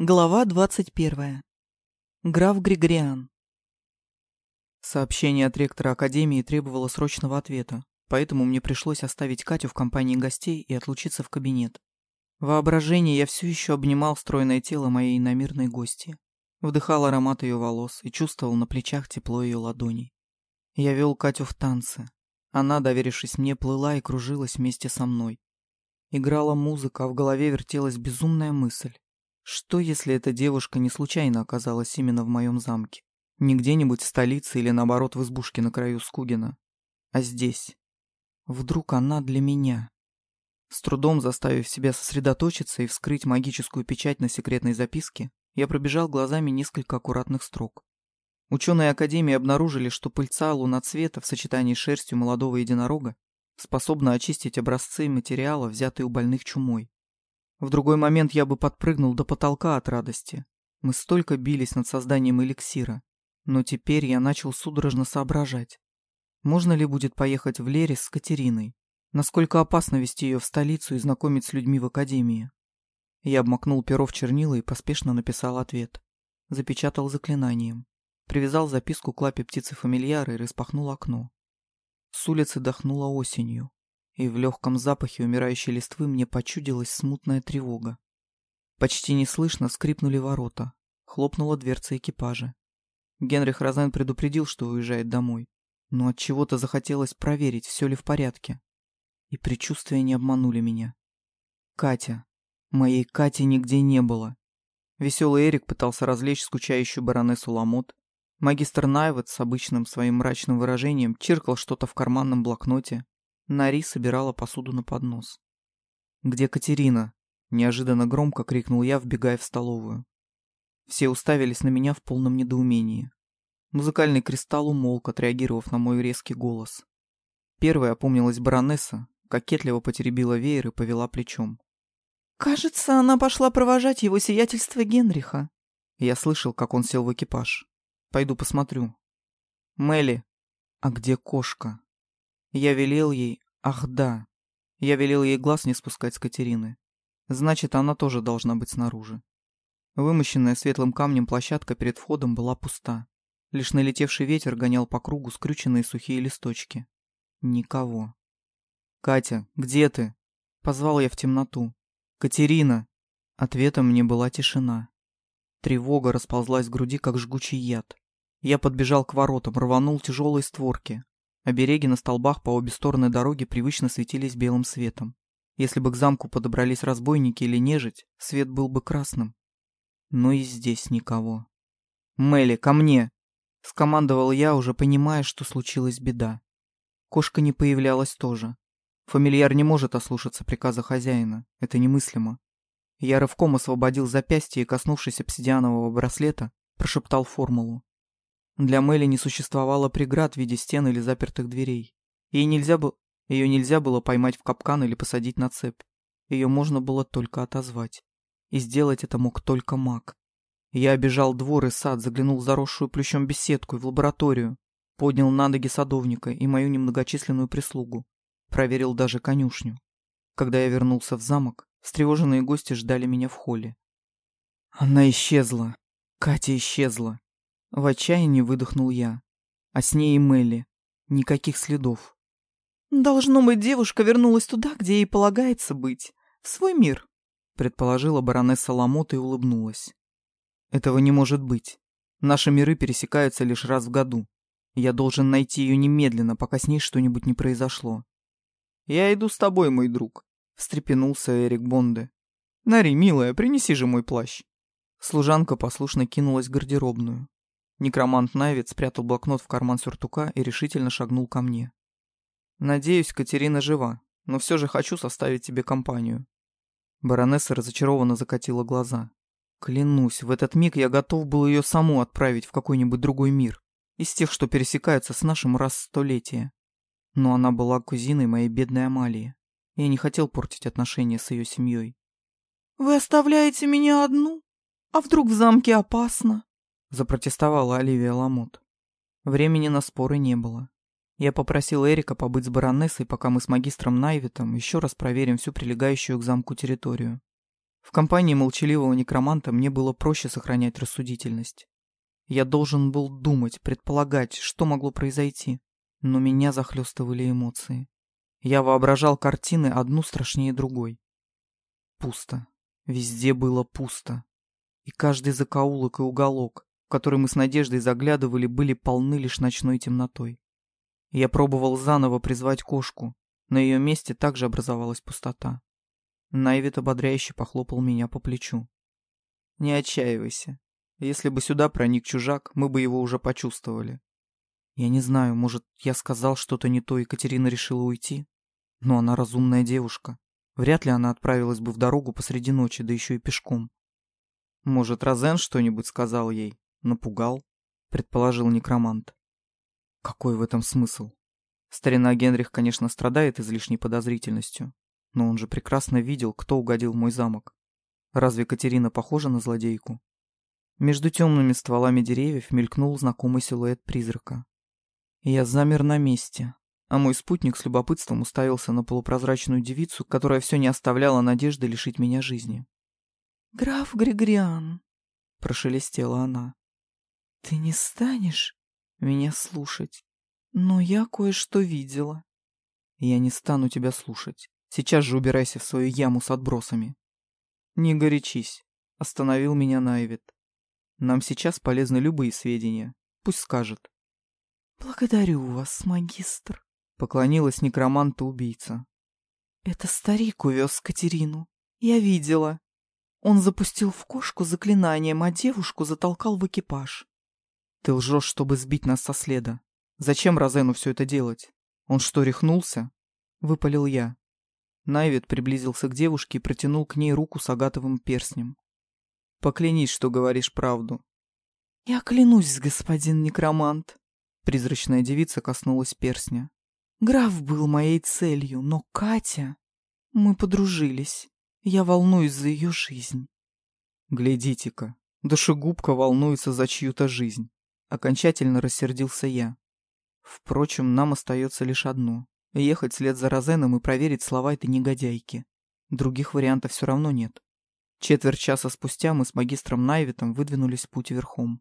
Глава двадцать первая. Граф Григориан. Сообщение от ректора Академии требовало срочного ответа, поэтому мне пришлось оставить Катю в компании гостей и отлучиться в кабинет. В воображении я все еще обнимал стройное тело моей иномирной гости, вдыхал аромат ее волос и чувствовал на плечах тепло ее ладоней. Я вел Катю в танцы. Она, доверившись мне, плыла и кружилась вместе со мной. Играла музыка, а в голове вертелась безумная мысль. Что, если эта девушка не случайно оказалась именно в моем замке? Не где-нибудь в столице или, наоборот, в избушке на краю Скугина, а здесь. Вдруг она для меня? С трудом заставив себя сосредоточиться и вскрыть магическую печать на секретной записке, я пробежал глазами несколько аккуратных строк. Ученые Академии обнаружили, что пыльца луноцвета в сочетании с шерстью молодого единорога способна очистить образцы материала, взятые у больных чумой. В другой момент я бы подпрыгнул до потолка от радости. Мы столько бились над созданием эликсира. Но теперь я начал судорожно соображать. Можно ли будет поехать в Лерис с Катериной? Насколько опасно вести ее в столицу и знакомить с людьми в академии? Я обмакнул перо в чернила и поспешно написал ответ. Запечатал заклинанием. Привязал записку к лапе птицы-фамильяра и распахнул окно. С улицы дохнуло осенью, и в легком запахе умирающей листвы мне почудилась смутная тревога. Почти неслышно скрипнули ворота, хлопнула дверца экипажа. Генрих Розен предупредил, что уезжает домой, но от чего-то захотелось проверить, все ли в порядке. И предчувствия не обманули меня. Катя. Моей Кати нигде не было. Веселый Эрик пытался развлечь скучающую баронессу Ламот, Магистр Найвет с обычным своим мрачным выражением чиркал что-то в карманном блокноте. Нари собирала посуду на поднос. «Где Катерина?» – неожиданно громко крикнул я, вбегая в столовую. Все уставились на меня в полном недоумении. Музыкальный кристалл умолк, отреагировав на мой резкий голос. Первая опомнилась баронесса, кокетливо потеребила веер и повела плечом. «Кажется, она пошла провожать его сиятельство Генриха». Я слышал, как он сел в экипаж. Пойду посмотрю. Мелли, а где кошка? Я велел ей... Ах, да. Я велел ей глаз не спускать с Катерины. Значит, она тоже должна быть снаружи. Вымощенная светлым камнем площадка перед входом была пуста. Лишь налетевший ветер гонял по кругу скрюченные сухие листочки. Никого. «Катя, где ты?» Позвал я в темноту. «Катерина!» Ответом мне была тишина. Тревога расползлась в груди, как жгучий яд. Я подбежал к воротам, рванул тяжелые створки. Обереги на столбах по обе стороны дороги привычно светились белым светом. Если бы к замку подобрались разбойники или нежить, свет был бы красным. Но и здесь никого. «Мелли, ко мне!» — скомандовал я, уже понимая, что случилась беда. Кошка не появлялась тоже. Фамильяр не может ослушаться приказа хозяина. Это немыслимо. Я рывком освободил запястье и, коснувшись обсидианового браслета, прошептал формулу. Для Мэли не существовало преград в виде стен или запертых дверей. Ей нельзя было... Ее нельзя было поймать в капкан или посадить на цепь. Ее можно было только отозвать. И сделать это мог только маг. Я обежал двор и сад, заглянул в заросшую плющом беседку и в лабораторию, поднял на ноги садовника и мою немногочисленную прислугу, проверил даже конюшню. Когда я вернулся в замок, встревоженные гости ждали меня в холле. Она исчезла. Катя исчезла. В отчаянии выдохнул я. А с ней и Мелли. Никаких следов. «Должно быть, девушка вернулась туда, где ей полагается быть. В свой мир», — предположила баронесса Ламот и улыбнулась. «Этого не может быть. Наши миры пересекаются лишь раз в году. Я должен найти ее немедленно, пока с ней что-нибудь не произошло». «Я иду с тобой, мой друг», — встрепенулся Эрик Бонде. «Нари, милая, принеси же мой плащ». Служанка послушно кинулась в гардеробную. Некромант Найвит спрятал блокнот в карман сюртука и решительно шагнул ко мне. «Надеюсь, Катерина жива, но все же хочу составить тебе компанию». Баронесса разочарованно закатила глаза. Клянусь, в этот миг я готов был ее саму отправить в какой-нибудь другой мир, из тех, что пересекаются с нашим раз столетия. Но она была кузиной моей бедной Амалии. Я не хотел портить отношения с ее семьей. «Вы оставляете меня одну? А вдруг в замке опасно?» Запротестовала Оливия Ламот. Времени на споры не было. Я попросил Эрика побыть с баронессой, пока мы с магистром Найвитом еще раз проверим всю прилегающую к замку территорию. В компании молчаливого некроманта мне было проще сохранять рассудительность. Я должен был думать, предполагать, что могло произойти. Но меня захлестывали эмоции. Я воображал картины одну страшнее другой. Пусто. Везде было пусто. И каждый закоулок и уголок, в который мы с надеждой заглядывали, были полны лишь ночной темнотой. Я пробовал заново призвать кошку. На ее месте также образовалась пустота. Найвит ободряюще похлопал меня по плечу. «Не отчаивайся. Если бы сюда проник чужак, мы бы его уже почувствовали. Я не знаю, может, я сказал что-то не то, и Катерина решила уйти? Но она разумная девушка. Вряд ли она отправилась бы в дорогу посреди ночи, да еще и пешком. Может, Розен что-нибудь сказал ей? Напугал? Предположил некромант. Какой в этом смысл? Старина Генрих, конечно, страдает излишней подозрительностью, но он же прекрасно видел, кто угодил в мой замок. Разве Катерина похожа на злодейку? Между темными стволами деревьев мелькнул знакомый силуэт призрака. Я замер на месте, а мой спутник с любопытством уставился на полупрозрачную девицу, которая все не оставляла надежды лишить меня жизни. «Граф Григориан», — прошелестела она, — «ты не станешь меня слушать, но я кое-что видела». «Я не стану тебя слушать. Сейчас же убирайся в свою яму с отбросами». «Не горячись», — остановил меня Найвит. «Нам сейчас полезны любые сведения. Пусть скажет». «Благодарю вас, магистр», Поклонилась некроманта-убийца. «Это старик увез Катерину. Я видела. Он запустил в кошку заклинанием, а девушку затолкал в экипаж». «Ты лжешь, чтобы сбить нас со следа. Зачем Розену все это делать? Он что, рехнулся?» — выпалил я. Найвет приблизился к девушке и протянул к ней руку с агатовым перстнем. «Поклянись, что говоришь правду». «Я клянусь, господин некромант». Призрачная девица коснулась перстня. Граф был моей целью, но Катя... Мы подружились. Я волнуюсь за ее жизнь. Глядите-ка, душегубка волнуется за чью-то жизнь. Окончательно рассердился я. Впрочем, нам остается лишь одно — ехать вслед за Розеном и проверить слова этой негодяйки. Других вариантов все равно нет. Четверть часа спустя мы с магистром Найвитом выдвинулись в путь верхом.